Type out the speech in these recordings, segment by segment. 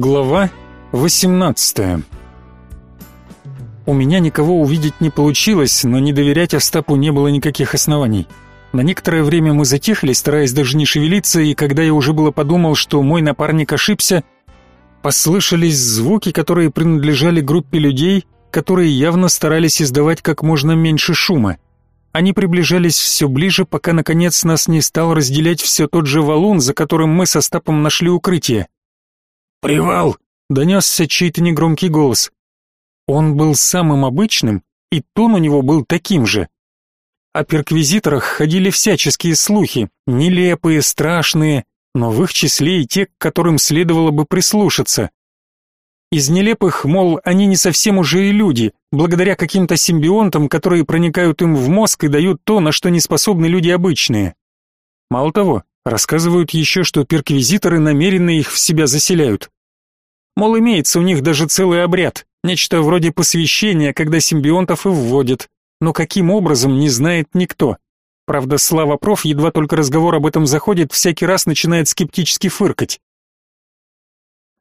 Глава 18 У меня никого увидеть не получилось, но не доверять Остапу не было никаких оснований. На некоторое время мы затихли, стараясь даже не шевелиться, и когда я уже было подумал, что мой напарник ошибся, послышались звуки, которые принадлежали группе людей, которые явно старались издавать как можно меньше шума. Они приближались все ближе, пока наконец нас не стал разделять все тот же валун, за которым мы со Стапом нашли укрытие. «Привал!» — донесся чей-то негромкий голос. Он был самым обычным, и тон у него был таким же. О перквизиторах ходили всяческие слухи, нелепые, страшные, но в их числе и те, к которым следовало бы прислушаться. Из нелепых, мол, они не совсем уже и люди, благодаря каким-то симбионтам, которые проникают им в мозг и дают то, на что не способны люди обычные. Мало того, Рассказывают еще, что перквизиторы намеренно их в себя заселяют. Мол, имеется у них даже целый обряд, нечто вроде посвящения, когда симбионтов и вводят, но каким образом не знает никто. Правда, Слава Проф, едва только разговор об этом заходит, всякий раз начинает скептически фыркать.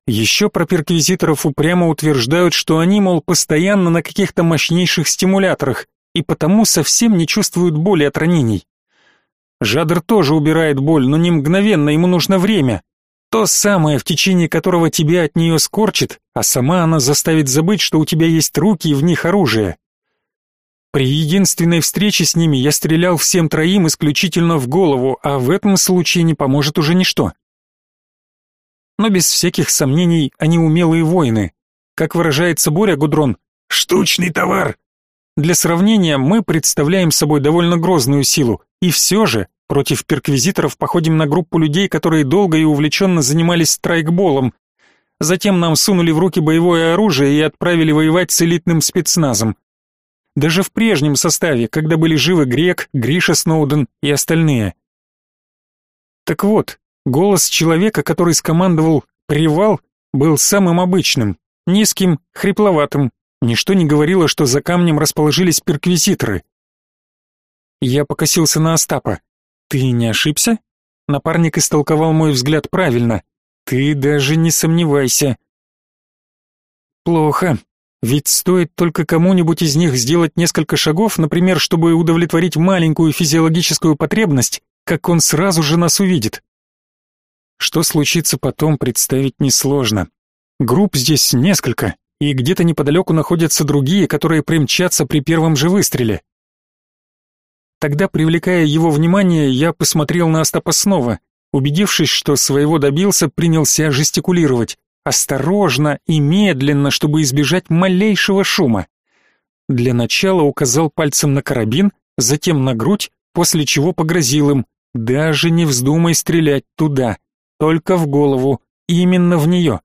Еще про перквизиторов упрямо утверждают, что они, мол, постоянно на каких-то мощнейших стимуляторах и потому совсем не чувствуют боли от ранений. Жадр тоже убирает боль, но не мгновенно, ему нужно время. То самое, в течение которого тебя от нее скорчит, а сама она заставит забыть, что у тебя есть руки и в них оружие. При единственной встрече с ними я стрелял всем троим исключительно в голову, а в этом случае не поможет уже ничто. Но без всяких сомнений они умелые воины. Как выражается Боря Гудрон, «штучный товар». Для сравнения, мы представляем собой довольно грозную силу, и все же против перквизиторов походим на группу людей, которые долго и увлеченно занимались страйкболом. Затем нам сунули в руки боевое оружие и отправили воевать с элитным спецназом. Даже в прежнем составе, когда были живы Грек, Гриша Сноуден и остальные. Так вот, голос человека, который скомандовал «Привал», был самым обычным, низким, хрипловатым. Ничто не говорило, что за камнем расположились перквизиторы. Я покосился на Остапа. «Ты не ошибся?» Напарник истолковал мой взгляд правильно. «Ты даже не сомневайся». «Плохо. Ведь стоит только кому-нибудь из них сделать несколько шагов, например, чтобы удовлетворить маленькую физиологическую потребность, как он сразу же нас увидит. Что случится потом, представить несложно. Групп здесь несколько, и где-то неподалеку находятся другие, которые примчатся при первом же выстреле. Тогда, привлекая его внимание, я посмотрел на Остапа снова. Убедившись, что своего добился, принялся жестикулировать. Осторожно и медленно, чтобы избежать малейшего шума. Для начала указал пальцем на карабин, затем на грудь, после чего погрозил им. «Даже не вздумай стрелять туда, только в голову, именно в нее».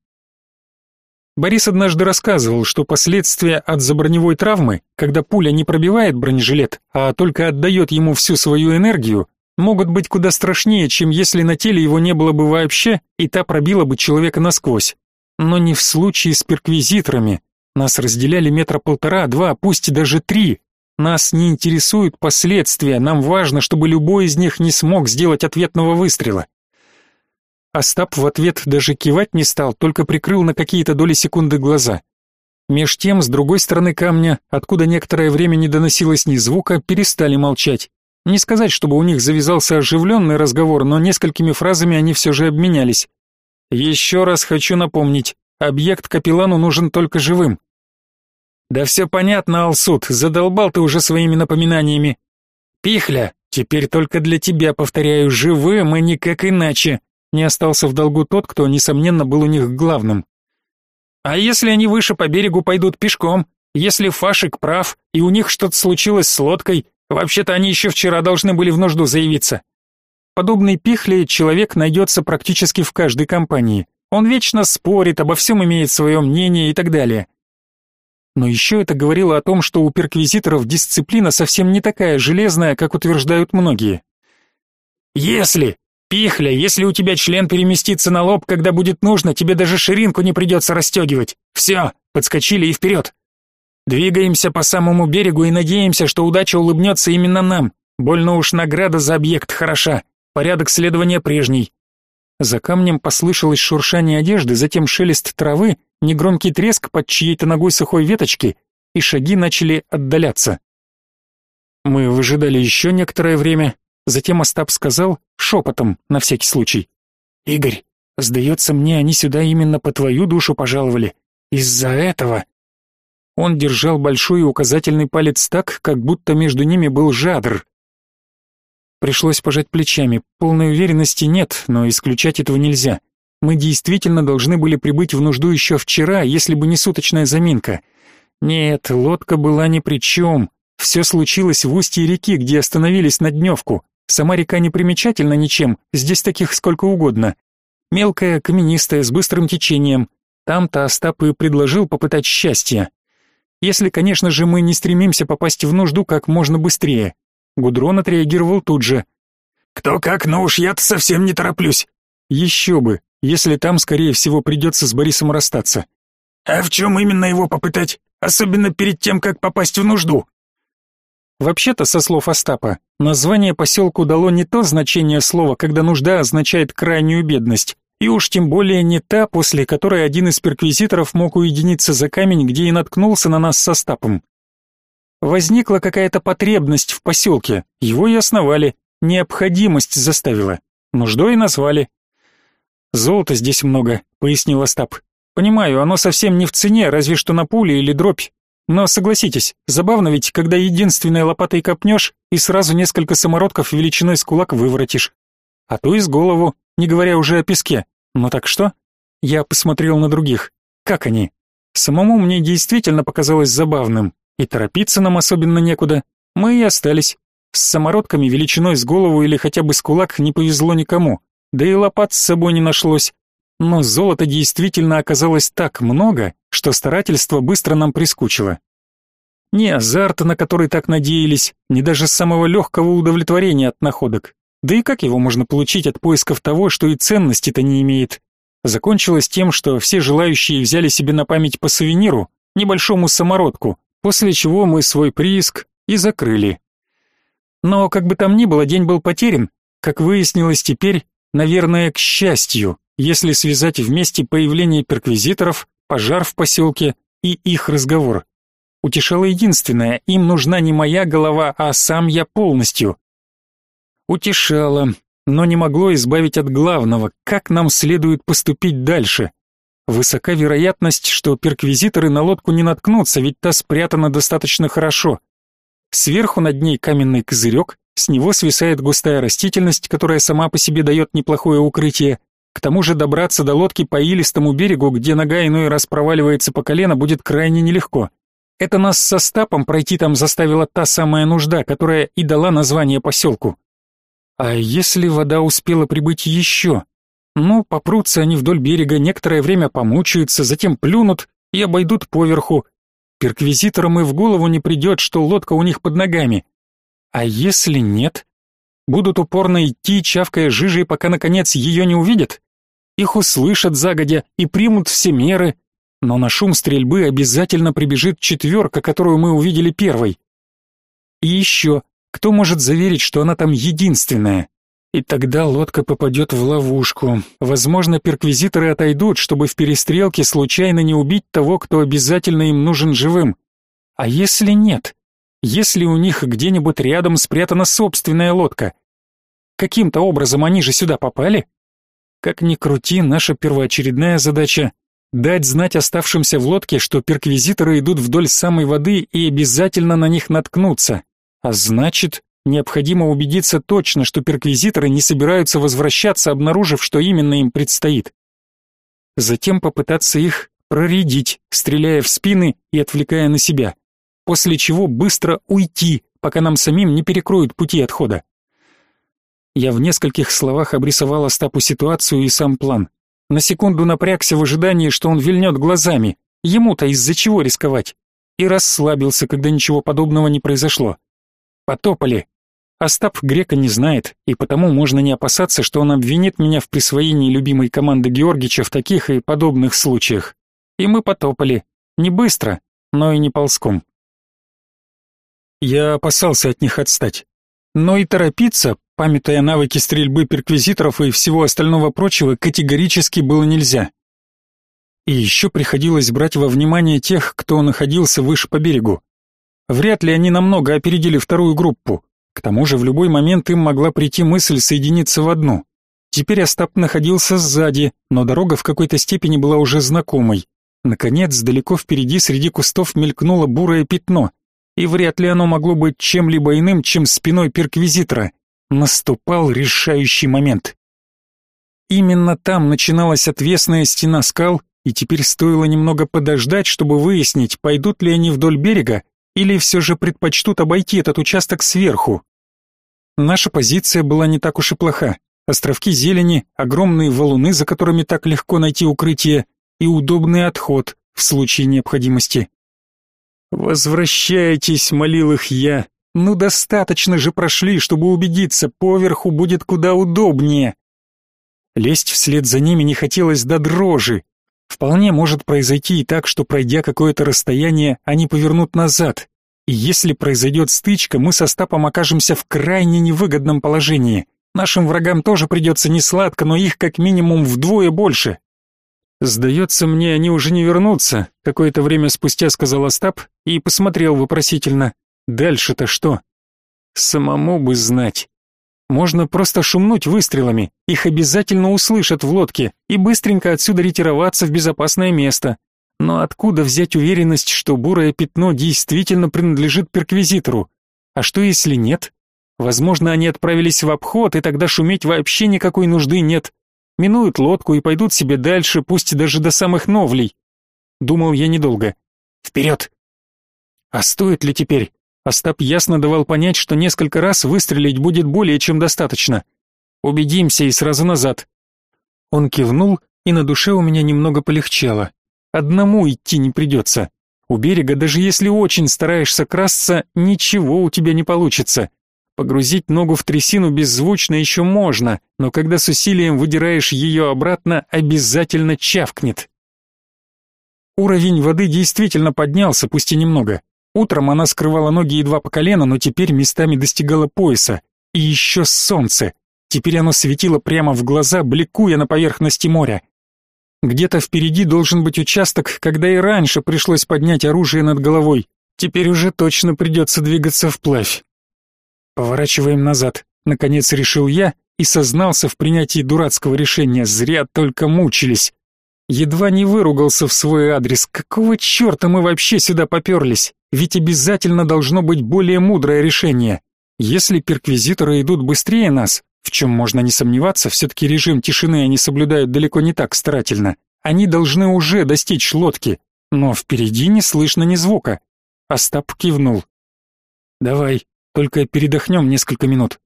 Борис однажды рассказывал, что последствия от заброневой травмы, когда пуля не пробивает бронежилет, а только отдает ему всю свою энергию, могут быть куда страшнее, чем если на теле его не было бы вообще, и та пробила бы человека насквозь. Но не в случае с перквизиторами. Нас разделяли метра полтора, два, пусть даже три. Нас не интересуют последствия, нам важно, чтобы любой из них не смог сделать ответного выстрела. Остап в ответ даже кивать не стал, только прикрыл на какие-то доли секунды глаза. Меж тем, с другой стороны камня, откуда некоторое время не доносилось ни звука, перестали молчать. Не сказать, чтобы у них завязался оживленный разговор, но несколькими фразами они все же обменялись. «Еще раз хочу напомнить, объект капеллану нужен только живым». «Да все понятно, Алсуд, задолбал ты уже своими напоминаниями». «Пихля, теперь только для тебя, повторяю, живым и никак иначе. Не остался в долгу тот, кто, несомненно, был у них главным. А если они выше по берегу пойдут пешком? Если Фашик прав, и у них что-то случилось с лодкой, вообще-то они еще вчера должны были в нужду заявиться. Подобный пихли человек найдется практически в каждой компании. Он вечно спорит, обо всем имеет свое мнение и так далее. Но еще это говорило о том, что у перквизиторов дисциплина совсем не такая железная, как утверждают многие. «Если Пихля, если у тебя член переместится на лоб, когда будет нужно, тебе даже ширинку не придется расстегивать. Все, подскочили и вперед. Двигаемся по самому берегу и надеемся, что удача улыбнется именно нам. Больно уж награда за объект хороша. Порядок следования прежний. За камнем послышалось шуршание одежды, затем шелест травы, негромкий треск под чьей-то ногой сухой веточки, и шаги начали отдаляться. Мы выжидали еще некоторое время, затем Остап сказал, шепотом, на всякий случай. «Игорь, сдается мне, они сюда именно по твою душу пожаловали. Из-за этого...» Он держал большой и указательный палец так, как будто между ними был жадр. Пришлось пожать плечами. Полной уверенности нет, но исключать этого нельзя. Мы действительно должны были прибыть в нужду еще вчера, если бы не суточная заминка. Нет, лодка была ни при чем. Все случилось в устье реки, где остановились на дневку. Сама река не примечательна ничем, здесь таких сколько угодно. Мелкая, каменистая, с быстрым течением. Там-то Остап и предложил попытать счастье. Если, конечно же, мы не стремимся попасть в нужду как можно быстрее. Гудрон отреагировал тут же. «Кто как, но уж я-то совсем не тороплюсь». «Еще бы, если там, скорее всего, придется с Борисом расстаться». «А в чем именно его попытать? Особенно перед тем, как попасть в нужду?» Вообще-то, со слов Остапа, название поселку дало не то значение слова, когда нужда означает крайнюю бедность, и уж тем более не та, после которой один из перквизиторов мог уединиться за камень, где и наткнулся на нас с Остапом. Возникла какая-то потребность в поселке, его и основали, необходимость заставила, нуждой назвали. «Золота здесь много», — пояснил Остап. «Понимаю, оно совсем не в цене, разве что на пули или дробь. Но согласитесь, забавно ведь, когда единственной лопатой копнешь и сразу несколько самородков величиной с кулак выворотишь. А то и с голову, не говоря уже о песке. Ну так что?» Я посмотрел на других. Как они? Самому мне действительно показалось забавным. И торопиться нам особенно некуда. Мы и остались. С самородками величиной с голову или хотя бы с кулак не повезло никому. Да и лопат с собой не нашлось. Но золота действительно оказалось так много, что старательство быстро нам прискучило. Ни азарта, на который так надеялись, ни даже самого легкого удовлетворения от находок. Да и как его можно получить от поисков того, что и ценности-то не имеет? Закончилось тем, что все желающие взяли себе на память по сувениру, небольшому самородку, после чего мы свой прииск и закрыли. Но как бы там ни было, день был потерян, как выяснилось теперь, наверное, к счастью, если связать вместе появление перквизиторов, пожар в поселке и их разговор. Утешало единственное, им нужна не моя голова, а сам я полностью. Утешало, но не могло избавить от главного, как нам следует поступить дальше. Высока вероятность, что перквизиторы на лодку не наткнутся, ведь та спрятана достаточно хорошо. Сверху над ней каменный козырек, с него свисает густая растительность, которая сама по себе дает неплохое укрытие. К тому же добраться до лодки по илистому берегу, где нога иной раз проваливается по колено, будет крайне нелегко. Это нас со Стапом пройти там заставила та самая нужда, которая и дала название поселку. А если вода успела прибыть еще? Ну, попрутся они вдоль берега, некоторое время помучаются, затем плюнут и обойдут поверху. Перквизиторам и в голову не придет, что лодка у них под ногами. А если нет? Будут упорно идти, чавкая жижей, пока, наконец, ее не увидят? Их услышат загодя и примут все меры, но на шум стрельбы обязательно прибежит четверка, которую мы увидели первой. И еще, кто может заверить, что она там единственная? И тогда лодка попадет в ловушку. Возможно, перквизиторы отойдут, чтобы в перестрелке случайно не убить того, кто обязательно им нужен живым. А если нет? Если у них где-нибудь рядом спрятана собственная лодка? Каким-то образом они же сюда попали? Как ни крути, наша первоочередная задача — дать знать оставшимся в лодке, что перквизиторы идут вдоль самой воды и обязательно на них наткнутся. А значит, Необходимо убедиться точно, что перквизиторы не собираются возвращаться, обнаружив, что именно им предстоит. Затем попытаться их проредить, стреляя в спины и отвлекая на себя. После чего быстро уйти, пока нам самим не перекроют пути отхода. Я в нескольких словах обрисовал Остапу ситуацию и сам план. На секунду напрягся в ожидании, что он вильнет глазами. Ему-то из-за чего рисковать? И расслабился, когда ничего подобного не произошло. Потопали. Остап Грека не знает, и потому можно не опасаться, что он обвинит меня в присвоении любимой команды Георгича в таких и подобных случаях. И мы потопали. Не быстро, но и не ползком. Я опасался от них отстать. Но и торопиться, памятая навыки стрельбы перквизиторов и всего остального прочего, категорически было нельзя. И еще приходилось брать во внимание тех, кто находился выше по берегу. Вряд ли они намного опередили вторую группу. К тому же в любой момент им могла прийти мысль соединиться в одну. Теперь Остап находился сзади, но дорога в какой-то степени была уже знакомой. Наконец, далеко впереди среди кустов мелькнуло бурое пятно, и вряд ли оно могло быть чем-либо иным, чем спиной перквизитора. Наступал решающий момент. Именно там начиналась отвесная стена скал, и теперь стоило немного подождать, чтобы выяснить, пойдут ли они вдоль берега или все же предпочтут обойти этот участок сверху. Наша позиция была не так уж и плоха. Островки зелени, огромные валуны, за которыми так легко найти укрытие, и удобный отход в случае необходимости. «Возвращайтесь», — молил их я. «Ну достаточно же прошли, чтобы убедиться, поверху будет куда удобнее». Лезть вслед за ними не хотелось до дрожи. Вполне может произойти и так, что пройдя какое-то расстояние, они повернут назад. И если произойдет стычка, мы со Стапом окажемся в крайне невыгодном положении. Нашим врагам тоже придется несладко, но их как минимум вдвое больше. «Сдается мне, они уже не вернутся», — какое-то время спустя сказал Остап и посмотрел вопросительно. «Дальше-то что?» «Самому бы знать». Можно просто шумнуть выстрелами, их обязательно услышат в лодке, и быстренько отсюда ретироваться в безопасное место. Но откуда взять уверенность, что бурое пятно действительно принадлежит перквизитору? А что если нет? Возможно, они отправились в обход, и тогда шуметь вообще никакой нужды нет минуют лодку и пойдут себе дальше, пусть даже до самых новлей. Думал я недолго. Вперед! А стоит ли теперь? Остап ясно давал понять, что несколько раз выстрелить будет более чем достаточно. Убедимся и сразу назад. Он кивнул, и на душе у меня немного полегчало. Одному идти не придется. У берега, даже если очень стараешься красться, ничего у тебя не получится. Погрузить ногу в трясину беззвучно еще можно, но когда с усилием выдираешь ее обратно, обязательно чавкнет. Уровень воды действительно поднялся, пусть и немного. Утром она скрывала ноги едва по колено, но теперь местами достигала пояса. И еще солнце. Теперь оно светило прямо в глаза, бликуя на поверхности моря. Где-то впереди должен быть участок, когда и раньше пришлось поднять оружие над головой. Теперь уже точно придется двигаться вплавь. Поворачиваем назад, наконец решил я и сознался в принятии дурацкого решения, зря только мучились. Едва не выругался в свой адрес. Какого черта мы вообще сюда поперлись? Ведь обязательно должно быть более мудрое решение. Если перквизиторы идут быстрее нас, в чем можно не сомневаться, все-таки режим тишины они соблюдают далеко не так старательно, они должны уже достичь лодки, но впереди не слышно ни звука. Остап кивнул. «Давай, только передохнем несколько минут.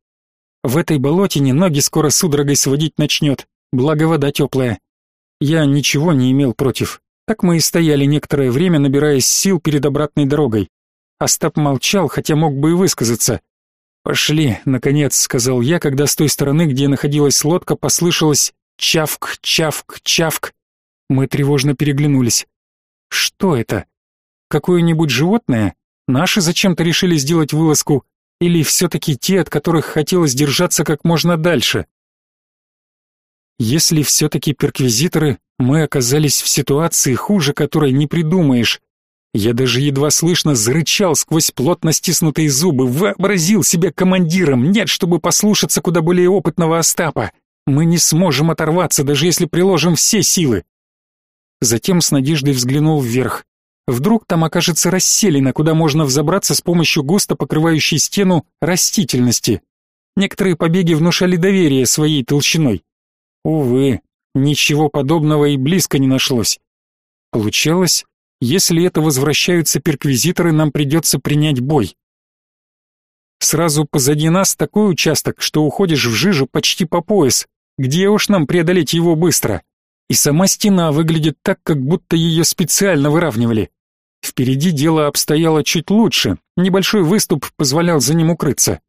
В этой болотине ноги скоро судорогой сводить начнет, благо вода теплая. Я ничего не имел против. Так мы и стояли некоторое время, набираясь сил перед обратной дорогой. Остап молчал, хотя мог бы и высказаться. «Пошли», — наконец сказал я, когда с той стороны, где находилась лодка, послышалось «чавк, чавк, чавк». Мы тревожно переглянулись. «Что это? Какое-нибудь животное? Наши зачем-то решили сделать вылазку или все-таки те, от которых хотелось держаться как можно дальше? Если все-таки перквизиторы, мы оказались в ситуации, хуже которой не придумаешь. Я даже едва слышно зарычал сквозь плотно стиснутые зубы, вообразил себя командиром, нет, чтобы послушаться куда более опытного Остапа. Мы не сможем оторваться, даже если приложим все силы. Затем с надеждой взглянул вверх. Вдруг там окажется расселена, куда можно взобраться с помощью густо покрывающей стену растительности. Некоторые побеги внушали доверие своей толщиной. Увы, ничего подобного и близко не нашлось. Получалось, если это возвращаются перквизиторы, нам придется принять бой. Сразу позади нас такой участок, что уходишь в жижу почти по пояс. Где уж нам преодолеть его быстро? И сама стена выглядит так, как будто ее специально выравнивали. Впереди дело обстояло чуть лучше, небольшой выступ позволял за ним укрыться.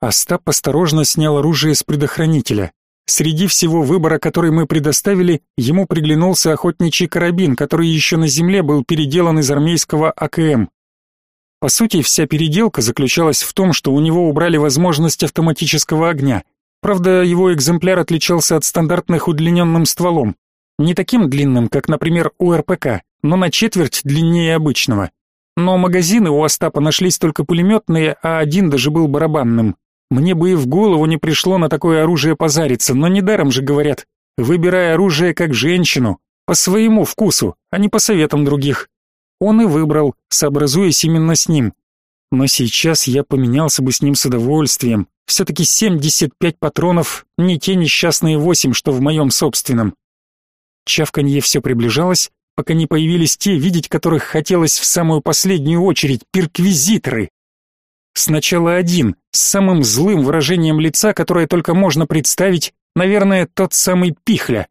Остап осторожно снял оружие с предохранителя. Среди всего выбора, который мы предоставили, ему приглянулся охотничий карабин, который еще на земле был переделан из армейского АКМ. По сути, вся переделка заключалась в том, что у него убрали возможность автоматического огня. Правда, его экземпляр отличался от стандартных удлиненным стволом. Не таким длинным, как, например, у РПК, но на четверть длиннее обычного. Но магазины у Остапа нашлись только пулеметные, а один даже был барабанным. Мне бы и в голову не пришло на такое оружие позариться, но недаром же говорят, выбирай оружие как женщину, по своему вкусу, а не по советам других. Он и выбрал, сообразуясь именно с ним. Но сейчас я поменялся бы с ним с удовольствием. Все-таки 75 патронов, не те несчастные восемь, что в моем собственном. Чавканье все приближалось, пока не появились те, видеть которых хотелось в самую последнюю очередь, перквизиторы. Сначала один, с самым злым выражением лица, которое только можно представить, наверное, тот самый Пихля.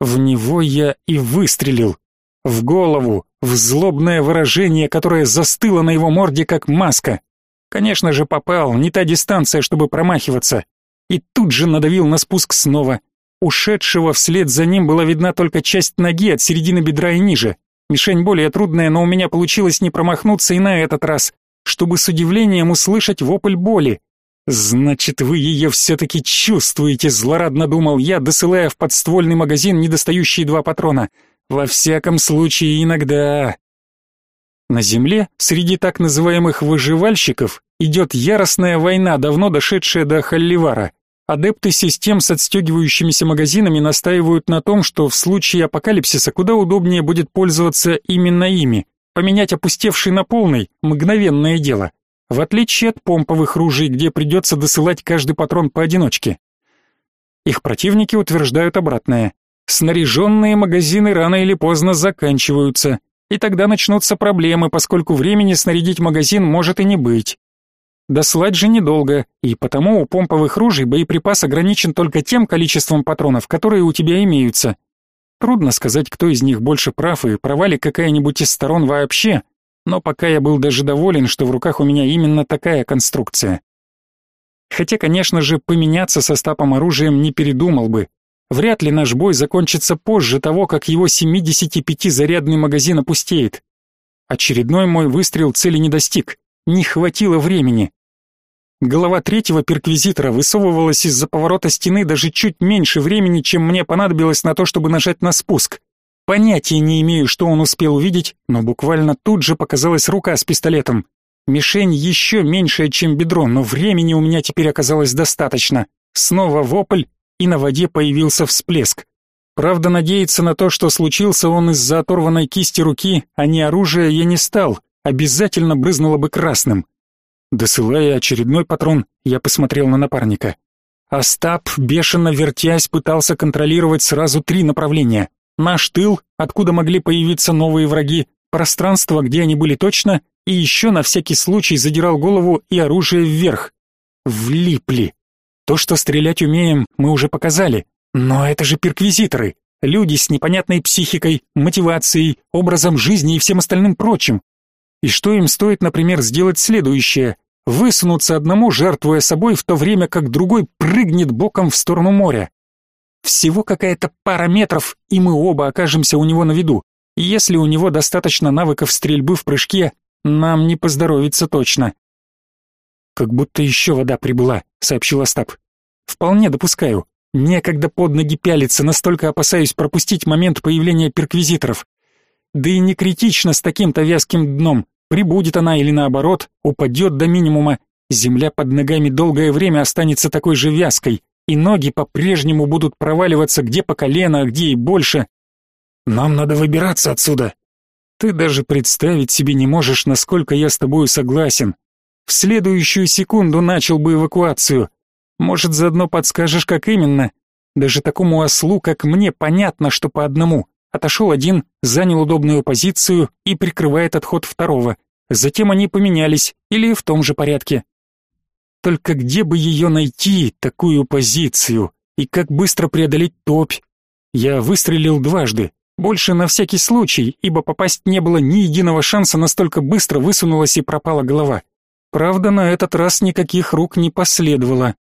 В него я и выстрелил. В голову, в злобное выражение, которое застыло на его морде, как маска. Конечно же, попал, не та дистанция, чтобы промахиваться. И тут же надавил на спуск снова. Ушедшего вслед за ним была видна только часть ноги от середины бедра и ниже. Мишень более трудная, но у меня получилось не промахнуться и на этот раз, чтобы с удивлением услышать вопль боли. «Значит, вы ее все-таки чувствуете», — злорадно думал я, досылая в подствольный магазин недостающие два патрона. «Во всяком случае, иногда...» На земле, среди так называемых выживальщиков, идет яростная война, давно дошедшая до Халливара. Адепты систем с отстегивающимися магазинами настаивают на том, что в случае апокалипсиса куда удобнее будет пользоваться именно ими. Поменять опустевший на полный – мгновенное дело. В отличие от помповых ружей, где придется досылать каждый патрон поодиночке. Их противники утверждают обратное. Снаряженные магазины рано или поздно заканчиваются, и тогда начнутся проблемы, поскольку времени снарядить магазин может и не быть. Дослать же недолго, и потому у помповых ружей боеприпас ограничен только тем количеством патронов, которые у тебя имеются. Трудно сказать, кто из них больше прав и права ли какая-нибудь из сторон вообще, но пока я был даже доволен, что в руках у меня именно такая конструкция. Хотя, конечно же, поменяться со стапом оружием не передумал бы. Вряд ли наш бой закончится позже того, как его 75-зарядный магазин опустеет. Очередной мой выстрел цели не достиг. Не хватило времени. Голова третьего перквизитора высовывалась из-за поворота стены даже чуть меньше времени, чем мне понадобилось на то, чтобы нажать на спуск. Понятия не имею, что он успел увидеть, но буквально тут же показалась рука с пистолетом. Мишень еще меньшая, чем бедро, но времени у меня теперь оказалось достаточно. Снова вопль, и на воде появился всплеск. Правда, надеяться на то, что случился он из-за оторванной кисти руки, а не оружия, я не стал. Обязательно брызнуло бы красным. Досылая очередной патрон, я посмотрел на напарника. Остап, бешено вертясь, пытался контролировать сразу три направления. Наш тыл, откуда могли появиться новые враги, пространство, где они были точно, и еще на всякий случай задирал голову и оружие вверх. Влипли. То, что стрелять умеем, мы уже показали. Но это же перквизиторы. Люди с непонятной психикой, мотивацией, образом жизни и всем остальным прочим. И что им стоит, например, сделать следующее? Высунуться одному, жертвуя собой, в то время как другой прыгнет боком в сторону моря. Всего какая-то пара метров, и мы оба окажемся у него на виду. Если у него достаточно навыков стрельбы в прыжке, нам не поздоровится точно. Как будто еще вода прибыла, сообщил Остап. Вполне допускаю. Некогда под ноги пялиться, настолько опасаюсь пропустить момент появления перквизиторов. Да и не критично с таким-то вязким дном. Прибудет она или наоборот, упадет до минимума. Земля под ногами долгое время останется такой же вязкой, и ноги по-прежнему будут проваливаться где по колено, а где и больше. Нам надо выбираться отсюда. Ты даже представить себе не можешь, насколько я с тобой согласен. В следующую секунду начал бы эвакуацию. Может, заодно подскажешь, как именно? Даже такому ослу, как мне, понятно, что по одному. Отошел один, занял удобную позицию и прикрывает отход второго. Затем они поменялись, или в том же порядке. Только где бы ее найти, такую позицию? И как быстро преодолеть топь? Я выстрелил дважды, больше на всякий случай, ибо попасть не было ни единого шанса, настолько быстро высунулась и пропала голова. Правда, на этот раз никаких рук не последовало.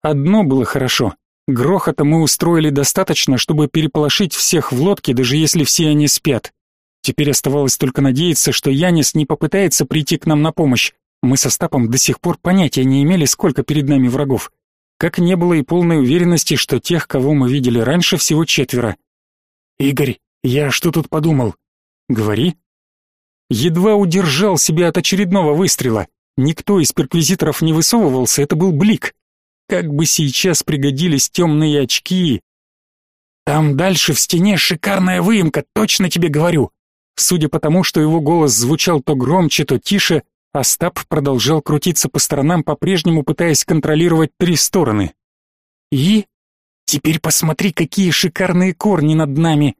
Одно было хорошо. Грохота мы устроили достаточно, чтобы переполошить всех в лодке, даже если все они спят. Теперь оставалось только надеяться, что Янис не попытается прийти к нам на помощь. Мы со Стапом до сих пор понятия не имели, сколько перед нами врагов. Как не было и полной уверенности, что тех, кого мы видели раньше, всего четверо. «Игорь, я что тут подумал?» «Говори». Едва удержал себя от очередного выстрела. Никто из перквизиторов не высовывался, это был блик. Как бы сейчас пригодились темные очки. Там дальше в стене шикарная выемка, точно тебе говорю. Судя по тому, что его голос звучал то громче, то тише, Остап продолжал крутиться по сторонам, по-прежнему пытаясь контролировать три стороны. И теперь посмотри, какие шикарные корни над нами.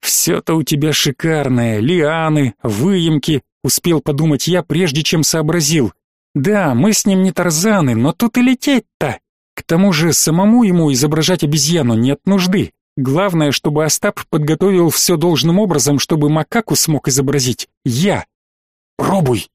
Все-то у тебя шикарное, лианы, выемки, успел подумать я, прежде чем сообразил. Да, мы с ним не тарзаны, но тут и лететь-то. К тому же самому ему изображать обезьяну нет нужды. Главное, чтобы Остап подготовил все должным образом, чтобы макаку смог изобразить я. Пробуй.